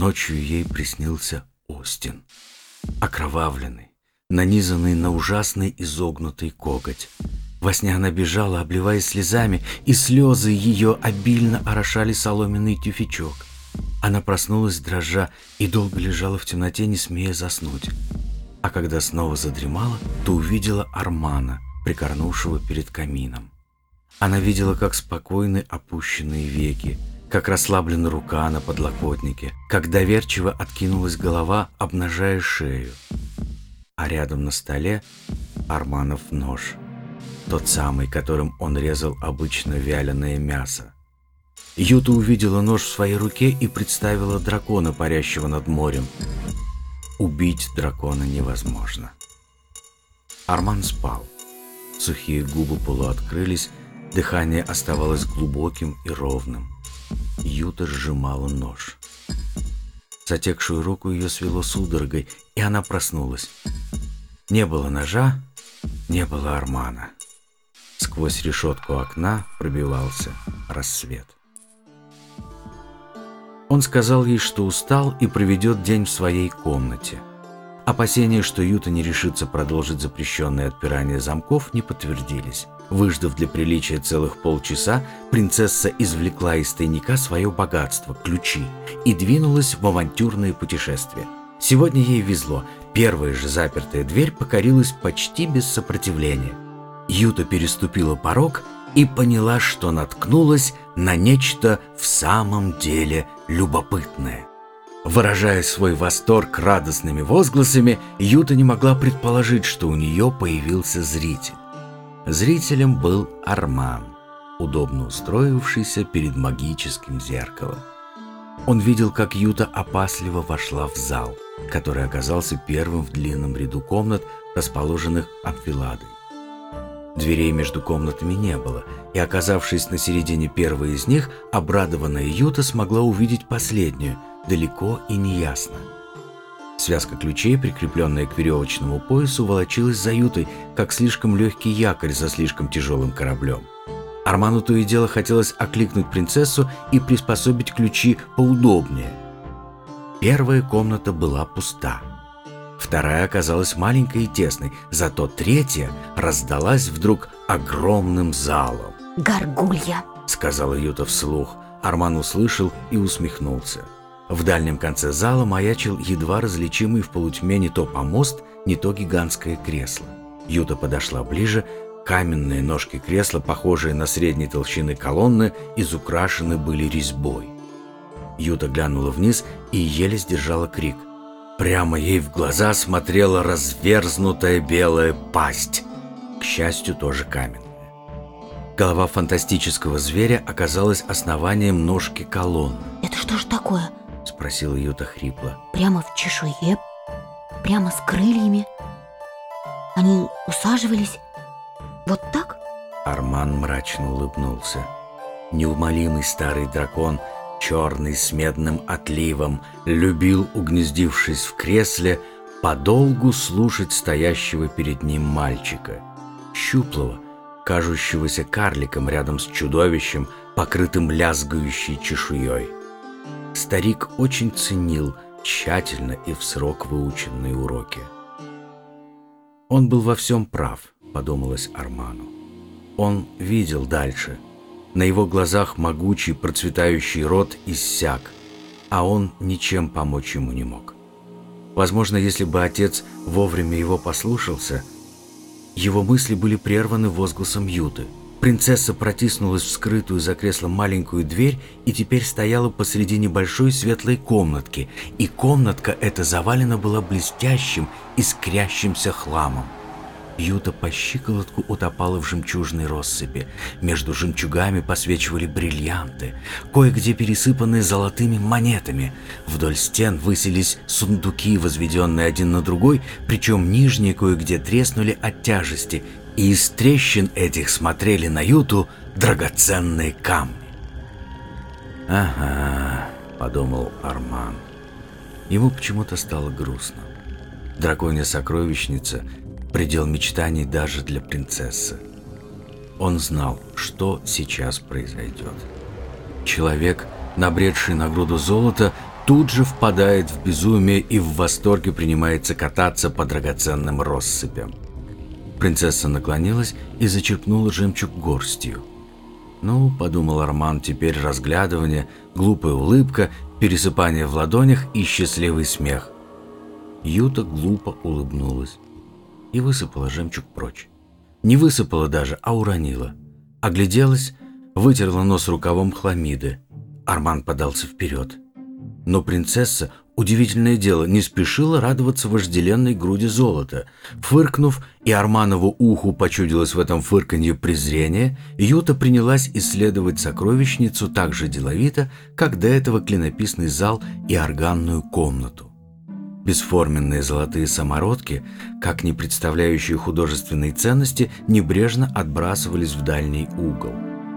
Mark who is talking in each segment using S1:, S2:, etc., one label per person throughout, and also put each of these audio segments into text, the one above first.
S1: Ночью ей приснился Остин. Окровавленный, нанизанный на ужасный изогнутый коготь. Во сне она бежала, обливаясь слезами, и слезы ее обильно орошали соломенный тюфячок. Она проснулась, дрожа, и долго лежала в темноте, не смея заснуть. А когда снова задремала, то увидела Армана, прикорнувшего перед камином. Она видела, как спокойны опущенные веки, как расслаблена рука на подлокотнике, как доверчиво откинулась голова, обнажая шею. А рядом на столе Арманов нож. Тот самый, которым он резал обычно вяленое мясо. Юта увидела нож в своей руке и представила дракона, парящего над морем. Убить дракона невозможно. Арман спал. Сухие губы полуоткрылись, дыхание оставалось глубоким и ровным. Юта сжимала нож. Затекшую руку ее свело судорогой, и она проснулась. Не было ножа, не было Армана. Сквозь решетку окна пробивался рассвет. Он сказал ей, что устал и проведет день в своей комнате. Опасения, что Юта не решится продолжить запрещенное отпирание замков, не подтвердились. Выждав для приличия целых полчаса, принцесса извлекла из тайника свое богатство – ключи, и двинулась в авантюрное путешествие. Сегодня ей везло. Первая же запертая дверь покорилась почти без сопротивления. Юта переступила порог и поняла, что наткнулась на нечто в самом деле любопытное. Выражая свой восторг радостными возгласами, Юта не могла предположить, что у нее появился зритель. Зрителем был Арман, удобно устроившийся перед магическим зеркалом. Он видел, как Юта опасливо вошла в зал, который оказался первым в длинном ряду комнат, расположенных амфиладой. Дверей между комнатами не было, и, оказавшись на середине первой из них, обрадованная Юта смогла увидеть последнюю, далеко и неясно – Связка ключей, прикрепленная к веревочному поясу, волочилась за ютой, как слишком легкий якорь за слишком тяжелым кораблем. Арману то и дело хотелось окликнуть принцессу и приспособить ключи поудобнее. Первая комната была пуста. Вторая оказалась маленькой и тесной, зато третья раздалась вдруг огромным залом.
S2: «Горгулья!»
S1: — сказала Юта вслух. Арман услышал и усмехнулся. В дальнем конце зала маячил едва различимый в полутьме не то помост, не то гигантское кресло. Юта подошла ближе, каменные ножки кресла, похожие на средней толщины колонны, изукрашены были резьбой. Юта глянула вниз и еле сдержала крик. Прямо ей в глаза смотрела разверзнутая белая пасть, к счастью, тоже каменная. Голова фантастического зверя оказалась основанием ножки колонны.
S2: «Это что же такое?»
S1: — спросила Юта хрипло.
S2: «Прямо в чешуе? Прямо с крыльями? Они усаживались вот так?»
S1: Арман мрачно улыбнулся. Неумолимый старый дракон, черный с медным отливом, любил, угнездившись в кресле, подолгу слушать стоящего перед ним мальчика, щуплого, кажущегося карликом рядом с чудовищем, покрытым лязгающей чешуей. Старик очень ценил тщательно и в срок выученные уроки. Он был во всем прав, подумалось Арману. Он видел дальше. На его глазах могучий процветающий рот иссяк, а он ничем помочь ему не мог. Возможно, если бы отец вовремя его послушался, его мысли были прерваны возгласом Юты – Принцесса протиснулась в скрытую за креслом маленькую дверь и теперь стояла посреди небольшой светлой комнатки, и комнатка эта завалена была блестящим, искрящимся хламом. Юта по щиколотку утопала в жемчужной россыпи. Между жемчугами посвечивали бриллианты, кое-где пересыпанные золотыми монетами. Вдоль стен высились сундуки, возведенные один на другой, причем нижние кое-где треснули от тяжести, и из трещин этих смотрели на Юту драгоценные камни. «Ага», — подумал Арман. Ему почему-то стало грустно. Драконья сокровищница — предел мечтаний даже для принцессы. Он знал, что сейчас произойдет. Человек, набредший на груду золота, тут же впадает в безумие и в восторге принимается кататься по драгоценным россыпям. Принцесса наклонилась и зачерпнула жемчуг горстью. «Ну, — подумал Арман, — теперь разглядывание, глупая улыбка, пересыпание в ладонях и счастливый смех». Юта глупо улыбнулась и высыпала жемчуг прочь. Не высыпала даже, а уронила. Огляделась, вытерла нос рукавом хламиды. Арман подался вперед. Но принцесса, удивительное дело, не спешила радоваться вожделенной груди золота. Фыркнув, и Арманову уху почудилось в этом фырканье презрение, Юта принялась исследовать сокровищницу так же деловито, как до этого клинописный зал и органную комнату. Бесформенные золотые самородки, как не представляющие художественной ценности, небрежно отбрасывались в дальний угол.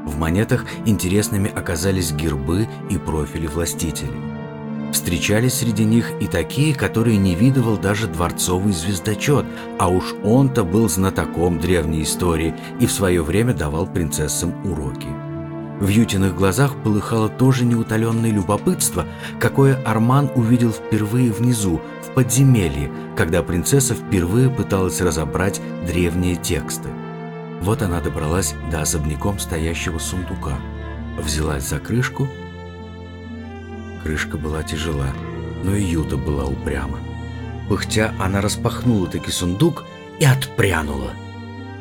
S1: В монетах интересными оказались гербы и профили властителей. Встречались среди них и такие, которые не видывал даже дворцовый звездочет, а уж он-то был знатоком древней истории и в свое время давал принцессам уроки. В Ютиных глазах полыхало тоже неутоленное любопытство, какое Арман увидел впервые внизу, в подземелье, когда принцесса впервые пыталась разобрать древние тексты. Вот она добралась до особняком стоящего сундука, взялась за крышку – Крышка была тяжела, но и Юта была упряма. Пыхтя, она распахнула таки сундук и отпрянула.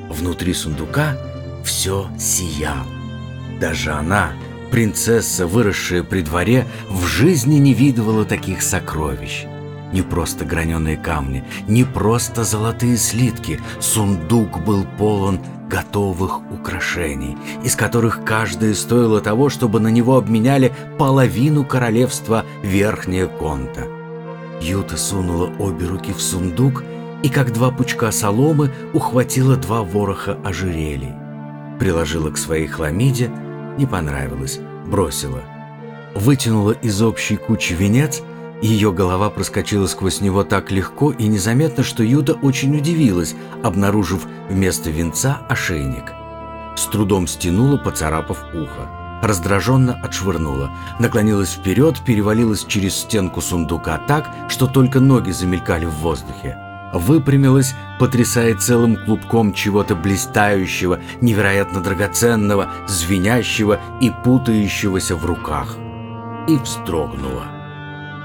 S1: Внутри сундука все сияло. Даже она, принцесса, выросшая при дворе, в жизни не видывала таких сокровищ. Не просто граненые камни, не просто золотые слитки. Сундук был полон готовых украшений, из которых каждое стоило того, чтобы на него обменяли половину королевства Верхняя Конта. Юта сунула обе руки в сундук и, как два пучка соломы, ухватила два вороха ожерелий. Приложила к своей хламиде, не понравилось, бросила. Вытянула из общей кучи венец – ее голова проскочила сквозь него так легко и незаметно, что Юта очень удивилась, обнаружив вместо венца ошейник. С трудом стянула, поцарапав ухо. Раздраженно отшвырнула. Наклонилась вперед, перевалилась через стенку сундука так, что только ноги замелькали в воздухе. Выпрямилась, потрясая целым клубком чего-то блистающего, невероятно драгоценного, звенящего и путающегося в руках. И вздрогнула.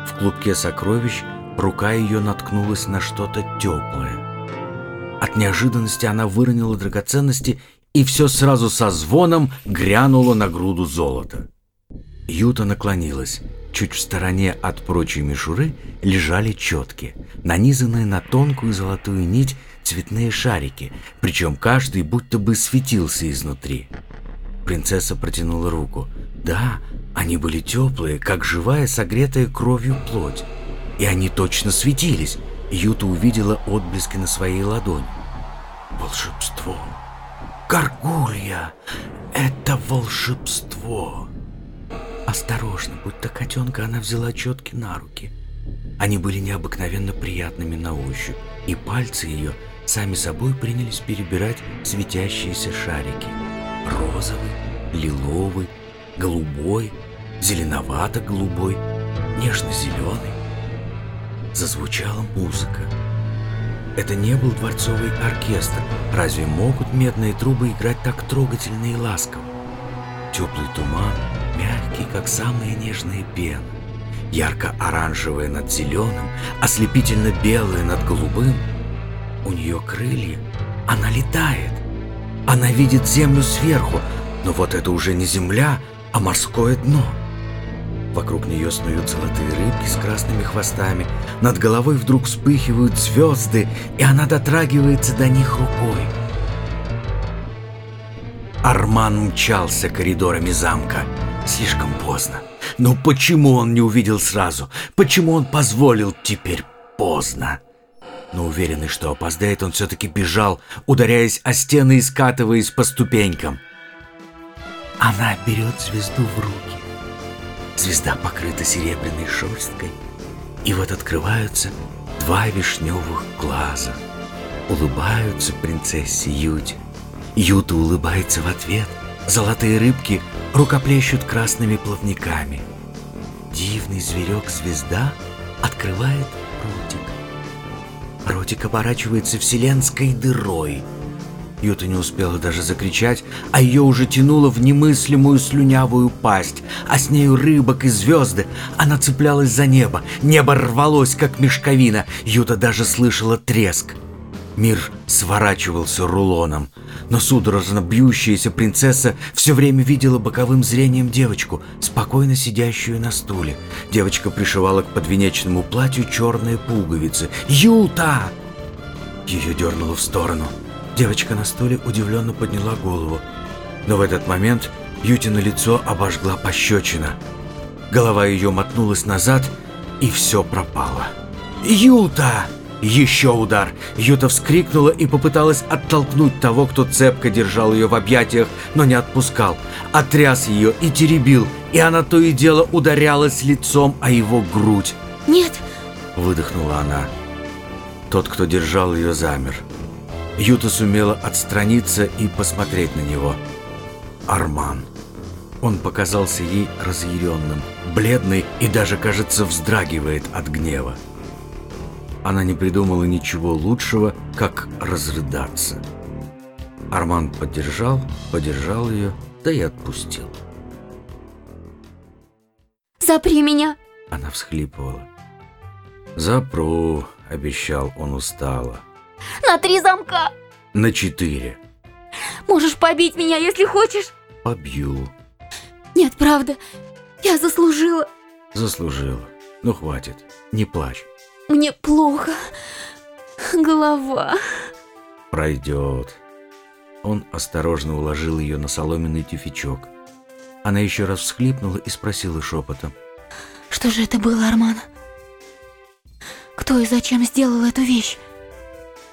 S1: В клубке сокровищ рука ее наткнулась на что-то теплое. От неожиданности она выронила драгоценности, и все сразу со звоном грянуло на груду золота. Юта наклонилась. Чуть в стороне от прочей мишуры лежали четки, нанизанные на тонкую золотую нить цветные шарики, причем каждый будто бы светился изнутри. Принцесса протянула руку. Да, они были теплые, как живая, согретая кровью плоть. И они точно светились. Юта увидела отблески на своей ладони. Волшебство. Горгулья. Это волшебство. Осторожно, будто котенка, она взяла четки на руки. Они были необыкновенно приятными на ощупь, и пальцы ее сами собой принялись перебирать светящиеся шарики. Розовый, лиловый, голубой — зеленовато-голубой, нежно-зеленый. Зазвучала музыка. Это не был дворцовый оркестр. Разве могут медные трубы играть так трогательно и ласково? Теплый туман, мягкий, как самые нежные пены. Ярко-оранжевое над зеленым, ослепительно-белое над голубым. У нее крылья, она летает. Она видит землю сверху, но вот это уже не земля, а морское дно. Вокруг нее снуют золотые рыбки с красными хвостами. Над головой вдруг вспыхивают звезды, и она дотрагивается до них рукой. Арман мчался коридорами замка. Слишком поздно. Но почему он не увидел сразу? Почему он позволил теперь поздно? Но уверенный, что опоздает, он все-таки бежал, ударяясь о стены и скатываясь по ступенькам. Она берет звезду в руки. Звезда покрыта серебряной шерсткой, и вот открываются два вишневых глаза. Улыбаются принцессе Юте. Юта улыбается в ответ. Золотые рыбки рукоплещут красными плавниками. Дивный зверек-звезда открывает ротик. Ротик оборачивается вселенской дырой. Юта не успела даже закричать, а ее уже тянуло в немыслимую слюнявую пасть, а с нею рыбок и звезды. Она цеплялась за небо, небо рвалось, как мешковина, Юта даже слышала треск. Мир сворачивался рулоном, но судорожно бьющаяся принцесса все время видела боковым зрением девочку, спокойно сидящую на стуле. Девочка пришивала к подвенечному платью черные пуговицы. «Юта!» Ее дернуло в сторону. Девочка на стуле удивленно подняла голову. Но в этот момент Ютина лицо обожгла пощечина. Голова ее мотнулась назад, и все пропало. «Юта!» Еще удар. Юта вскрикнула и попыталась оттолкнуть того, кто цепко держал ее в объятиях, но не отпускал. Отряс ее и теребил, и она то и дело ударялась лицом о его грудь.
S2: Нет,
S1: Выдохнула она. Тот, кто держал ее, замер. Юта сумела отстраниться и посмотреть на него. Арман. Он показался ей разъяренным, бледный и даже, кажется, вздрагивает от гнева. Она не придумала ничего лучшего, как разрыдаться. Арман поддержал, поддержал ее, да и отпустил.
S2: запри меня.
S1: Она всхлипывала. «Запру», — обещал он устало.
S2: На три замка.
S1: «На четыре.
S2: Можешь побить меня, если хочешь.
S1: Побью».
S2: Нет, правда, я заслужила.
S1: Заслужила. Ну, хватит. Не плачь.
S2: Мне плохо. Голова.
S1: Пройдет. Он осторожно уложил ее на соломенный тюфячок. Она еще раз всхлипнула и спросила шепотом.
S2: Что же это было, Арман? Кто и зачем сделал эту вещь?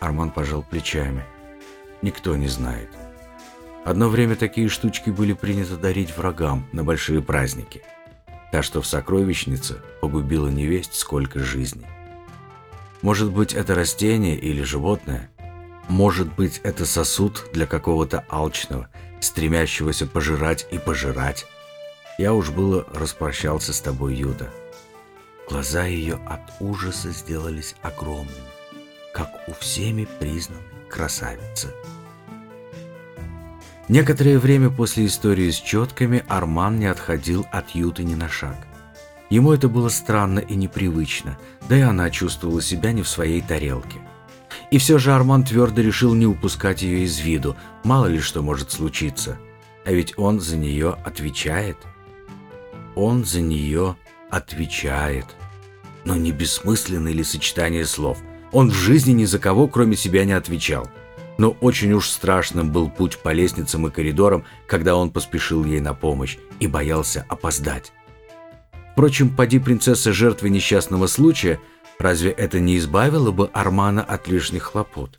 S1: Арман пожал плечами. Никто не знает. Одно время такие штучки были приняты дарить врагам на большие праздники. Та, что в сокровищнице, погубила невесть сколько жизней. Может быть, это растение или животное? Может быть, это сосуд для какого-то алчного, стремящегося пожирать и пожирать? Я уж было распрощался с тобой, Юта. Глаза ее от ужаса сделались огромными, как у всеми признанной красавицы. Некоторое время после истории с четками Арман не отходил от Юты ни на шаг. Ему это было странно и непривычно, да и она чувствовала себя не в своей тарелке. И все же Арман твердо решил не упускать ее из виду, мало ли что может случиться. А ведь он за нее отвечает. Он за нее отвечает. Но не бессмысленное ли сочетание слов? Он в жизни ни за кого, кроме себя, не отвечал. Но очень уж страшным был путь по лестницам и коридорам, когда он поспешил ей на помощь и боялся опоздать. Впрочем, поди принцесса жертвы несчастного случая, разве это не избавило бы Армана от лишних хлопот?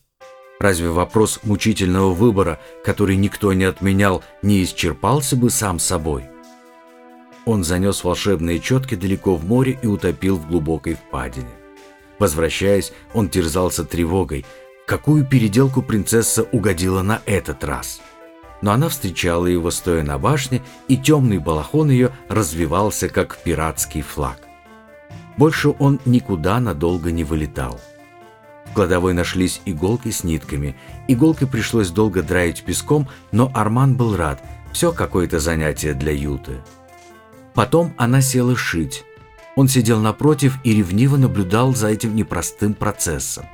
S1: Разве вопрос мучительного выбора, который никто не отменял, не исчерпался бы сам собой? Он занес волшебные четки далеко в море и утопил в глубокой впадине. Возвращаясь, он терзался тревогой, какую переделку принцесса угодила на этот раз – но она встречала его, стоя на башне, и темный балахон ее развивался, как пиратский флаг. Больше он никуда надолго не вылетал. В кладовой нашлись иголки с нитками. Иголкой пришлось долго драить песком, но Арман был рад. Все какое-то занятие для Юты. Потом она села шить. Он сидел напротив и ревниво наблюдал за этим непростым процессом.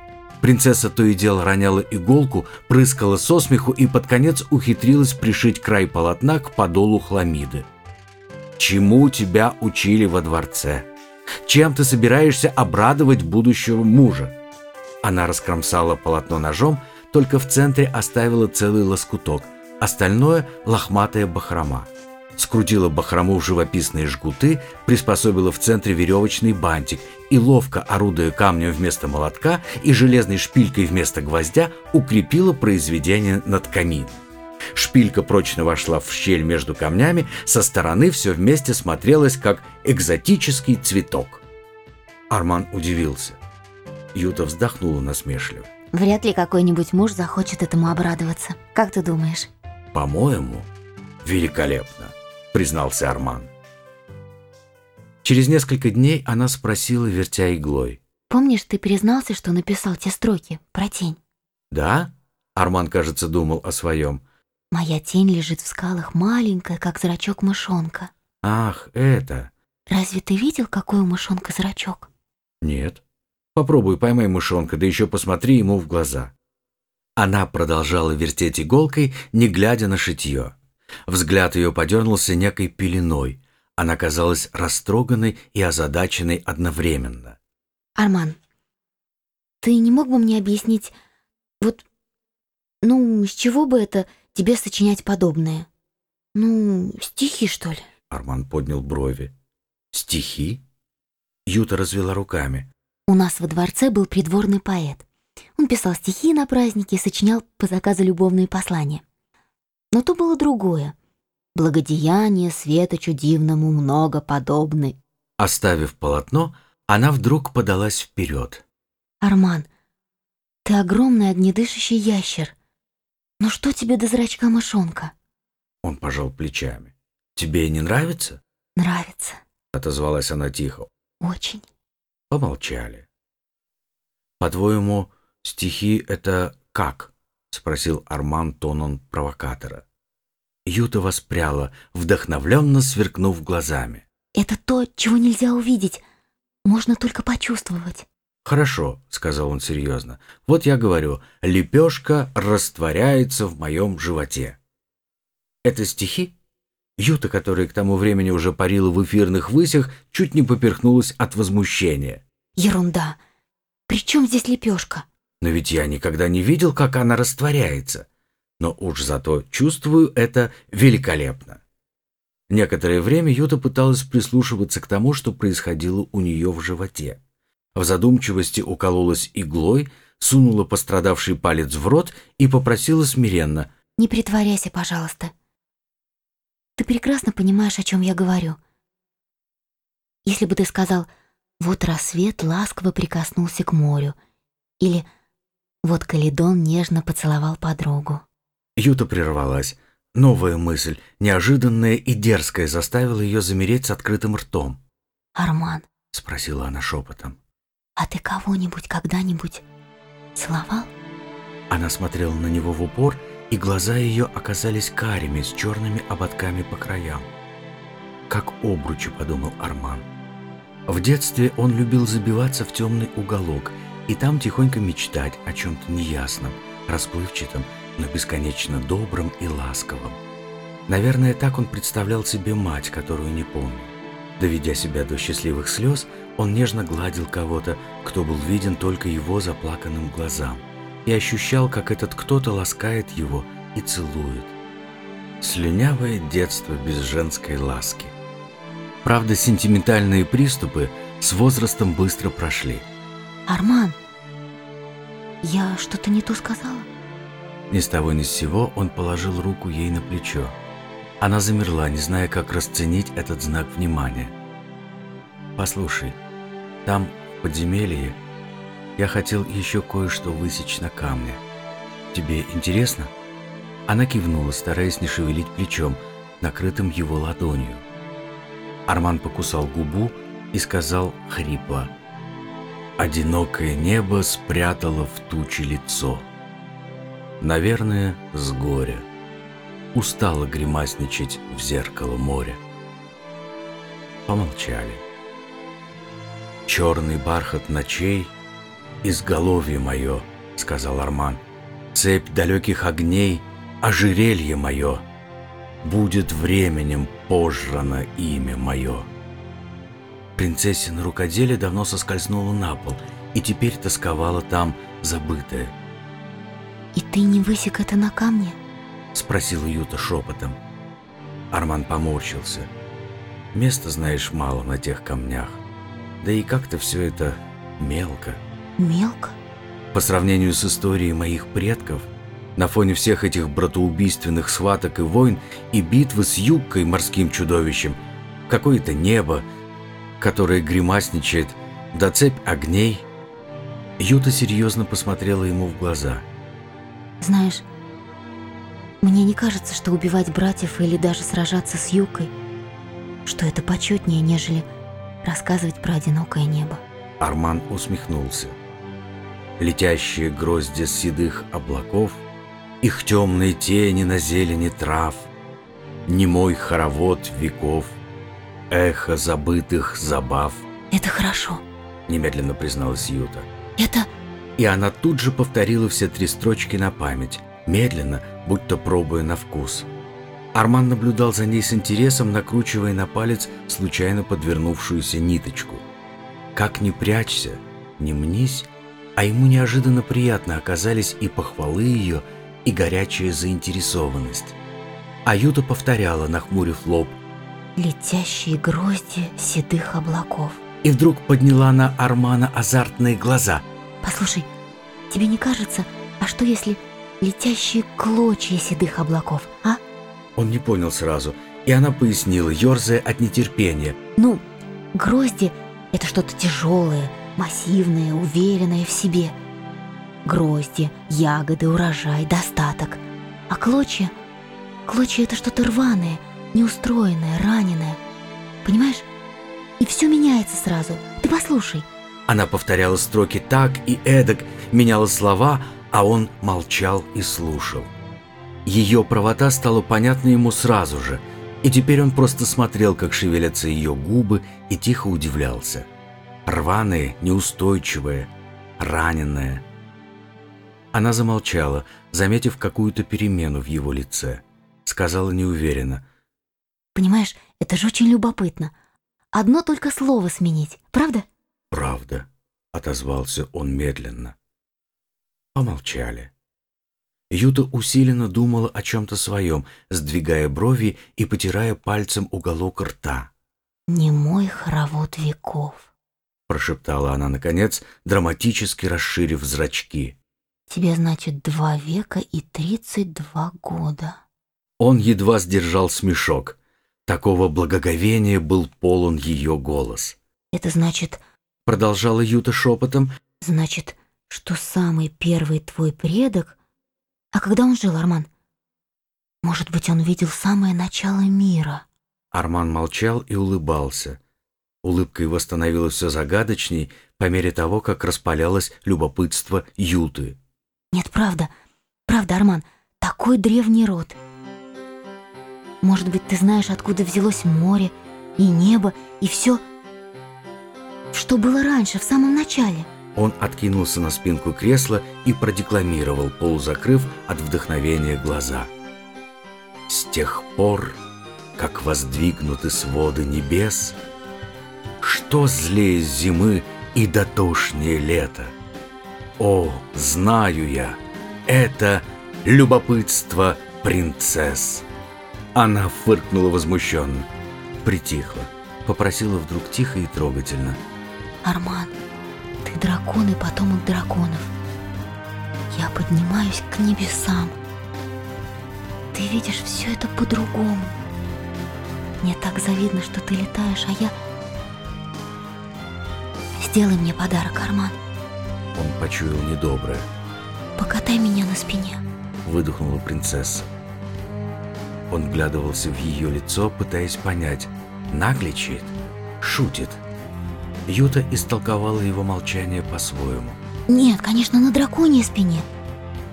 S1: Принцесса то и дело роняла иголку, прыскала со смеху и под конец ухитрилась пришить край полотна к подолу хламиды. «Чему тебя учили во дворце? Чем ты собираешься обрадовать будущего мужа?» Она раскромсала полотно ножом, только в центре оставила целый лоскуток, остальное – лохматая бахрома скрутила бахрому в живописные жгуты, приспособила в центре веревочный бантик и, ловко орудуя камнем вместо молотка и железной шпилькой вместо гвоздя, укрепила произведение над камином. Шпилька прочно вошла в щель между камнями, со стороны все вместе смотрелось, как экзотический цветок. Арман удивился. Юта вздохнула насмешливо.
S2: Вряд ли какой-нибудь муж захочет этому обрадоваться. Как ты думаешь?
S1: «По-моему, великолепно», — признался Арман. Через несколько дней она спросила, вертя иглой.
S2: Помнишь, ты признался, что написал те строки про тень?
S1: «Да?» Арман, кажется, думал о своем.
S2: Моя тень лежит в скалах, маленькая, как зрачок мышонка.
S1: «Ах, это...»
S2: Разве ты видел, какой у мышонка зрачок?
S1: «Нет. Попробуй поймай мышонка, да еще посмотри ему в глаза». Она продолжала вертеть иголкой, не глядя на шитье. Взгляд ее подернулся некой пеленой. Она казалась растроганной и озадаченной одновременно.
S2: Арман, ты не мог бы мне объяснить, вот, ну, с чего бы это тебе сочинять подобное? Ну, стихи, что ли?
S1: Арман поднял брови. «Стихи?» Юта развела руками.
S2: У нас во дворце был придворный поэт. Он писал стихи на праздники и сочинял по заказу любовные послания. Но то было другое. Благодеяние светочу дивному много подобны.
S1: Оставив полотно, она вдруг подалась вперед.
S2: Арман, ты огромный огнедышащий ящер. Но что тебе до зрачка мышонка?
S1: Он пожал плечами. «Тебе не нравится?»
S2: Нравится.
S1: Отозвалась она тихо.
S2: Очень.
S1: Помолчали. «По-твоему, стихи — это как?» — спросил Арман тоном провокатора. Юта воспряла, вдохновленно сверкнув глазами.
S2: Это то, чего нельзя увидеть. Можно только почувствовать.
S1: «Хорошо», — сказал он серьезно. «Вот я говорю, лепешка растворяется в моем животе». «Это стихи?» Юта, которая к тому времени уже парила в эфирных высях, чуть не поперхнулась от возмущения.
S2: Ерунда. При чем здесь лепешка?
S1: Но ведь я никогда не видел, как она растворяется. Но уж зато чувствую это великолепно. Некоторое время Юта пыталась прислушиваться к тому, что происходило у нее в животе. В задумчивости укололась иглой, сунула пострадавший палец в рот и попросила смиренно.
S2: Не притворяйся, пожалуйста. Ты прекрасно понимаешь, о чем я говорю. Если бы ты сказал «Вот рассвет ласково прикоснулся к морю» или «Вот Каледон нежно поцеловал подругу».
S1: Юта прервалась. Новая мысль, неожиданная и дерзкая, заставила ее замереть с открытым ртом.
S2: «Арман», —
S1: спросила она шепотом.
S2: «а ты кого-нибудь когда-нибудь целовал?»
S1: Она смотрела на него в упор, и глаза ее оказались карими с черными ободками по краям. «Как обручи», — подумал Арман. В детстве он любил забиваться в темный уголок и там тихонько мечтать о чем-то неясном, расплывчатом, но бесконечно добрым и ласковым. Наверное, так он представлял себе мать, которую не помнил. Доведя себя до счастливых слез, он нежно гладил кого-то, кто был виден только его заплаканным глазам, и ощущал, как этот кто-то ласкает его и целует. Слюнявое детство без женской ласки. Правда, сентиментальные приступы с возрастом быстро прошли.
S2: «Арман, я что-то не то сказала?»
S1: Ни с того ни с сего он положил руку ей на плечо. Она замерла, не зная, как расценить этот знак внимания. «Послушай, там, в подземелье, я хотел еще кое-что высечь на камне. Тебе интересно?» Она кивнула, стараясь не шевелить плечом, накрытым его ладонью. Арман покусал губу и сказал хрипло. «Одинокое небо спрятало в тучи лицо. Наверное, с горя. Устало гримасничать в зеркало моря». Помолчали. «Черный бархат ночей, изголовье мое», — сказал Арман. «Цепь далеких огней, ожерелье мое» будет временем пожрано имя мое. Принцессина рукоделие давно соскользнула на пол и теперь тосковала там, забытая.
S2: «И ты не высек это на камне?»
S1: — спросила Юта шепотом. Арман поморщился. «Места, знаешь, мало на тех камнях. Да и как-то все это мелко».
S2: «Мелко?»
S1: По сравнению с историей моих предков, на фоне всех этих братоубийственных схваток и войн и битвы с юбкой морским чудовищем, какое-то небо, которое гримасничает, да цепь огней. Юта серьезно посмотрела ему в глаза.
S2: «Знаешь, мне не кажется, что убивать братьев или даже сражаться с Юкой, что это почетнее, нежели рассказывать про одинокое небо.
S1: Арман усмехнулся. Летящие грозди седых облаков, Их темные тени на зелени трав, Немой хоровод веков, Эхо забытых забав.
S2: Это хорошо.
S1: Немедленно призналась Юта.
S2: Это...
S1: И она тут же повторила все три строчки на память, медленно, будто пробуя на вкус. Арман наблюдал за ней с интересом, накручивая на палец случайно подвернувшуюся ниточку. Как ни прячься, не мнись, а ему неожиданно приятно оказались и похвалы ее, и горячая заинтересованность. А Юта повторяла, нахмурив лоб,
S2: «Летящие грозди седых облаков».
S1: И вдруг подняла на Армана азартные глаза.
S2: «Послушай, тебе не кажется, а что если летящие клочья седых облаков, а?»
S1: Он не понял сразу, и она пояснила, ерзая от нетерпения.
S2: «Ну, грозди — это что-то тяжелое, массивное, уверенное в себе. Грозди, ягоды, урожай, достаток. А клочья? Клочья — это что-то рваное, неустроенное, раненое. Понимаешь? И все меняется сразу. Ты послушай».
S1: Она повторяла строки так и эдак, меняла слова, а он молчал и слушал. Ее правота стала понятна ему сразу же, и теперь он просто смотрел, как шевелятся ее губы, и тихо удивлялся. Рваные, неустойчивые, раненые. Она замолчала, заметив какую-то перемену в его лице. Сказала неуверенно.
S2: «Понимаешь, это же очень любопытно. Одно только слово сменить, правда?»
S1: «Правда», — отозвался он медленно. Помолчали. Юта усиленно думала о чем-то своем, сдвигая брови и потирая пальцем уголок рта.
S2: «Не мой хоровод веков», —
S1: прошептала она, наконец, драматически расширив зрачки.
S2: «Тебе, значит, два века и тридцать два года».
S1: Он едва сдержал смешок. Такого благоговения был полон ее голос.
S2: «Это значит...»
S1: — продолжала Юта шепотом.
S2: «Значит, что самый первый твой предок а когда он жил, Арман? Может быть, он видел самое начало мира?
S1: Арман молчал и улыбался. Улыбка его становилась все загадочней по мере того, как распалялось любопытство Юты.
S2: Нет, правда, правда, Арман, такой древний род. Может быть, ты знаешь, откуда взялось море и небо, и все, что было раньше, в самом начале.
S1: Он откинулся на спинку кресла и продекламировал, полузакрыв от вдохновения глаза. «С тех пор, как воздвигнуты своды небес, что злее зимы и дотошнее лета? О, знаю я, это любопытство принцесс!» Она фыркнула возмущенно, притихла, попросила вдруг тихо и трогательно.
S2: «Арман, ты дракон и потомок драконов. Я поднимаюсь к небесам. Ты видишь все это по-другому. Мне так завидно, что ты летаешь, а я... Сделай мне подарок, Арман.
S1: Он почуял недоброе.
S2: Покатай меня на спине.
S1: Выдохнула принцесса. Он вглядывался в ее лицо, пытаясь понять, нагличает, шутит – Юта истолковала его молчание по-своему.
S2: «Нет, конечно, на драконьей спине.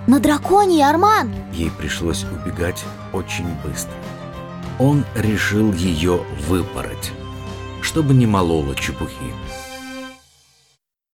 S2: На драконьей, Арман!»
S1: Ей пришлось убегать очень быстро. Он решил ее выпороть, чтобы не молола чепухи.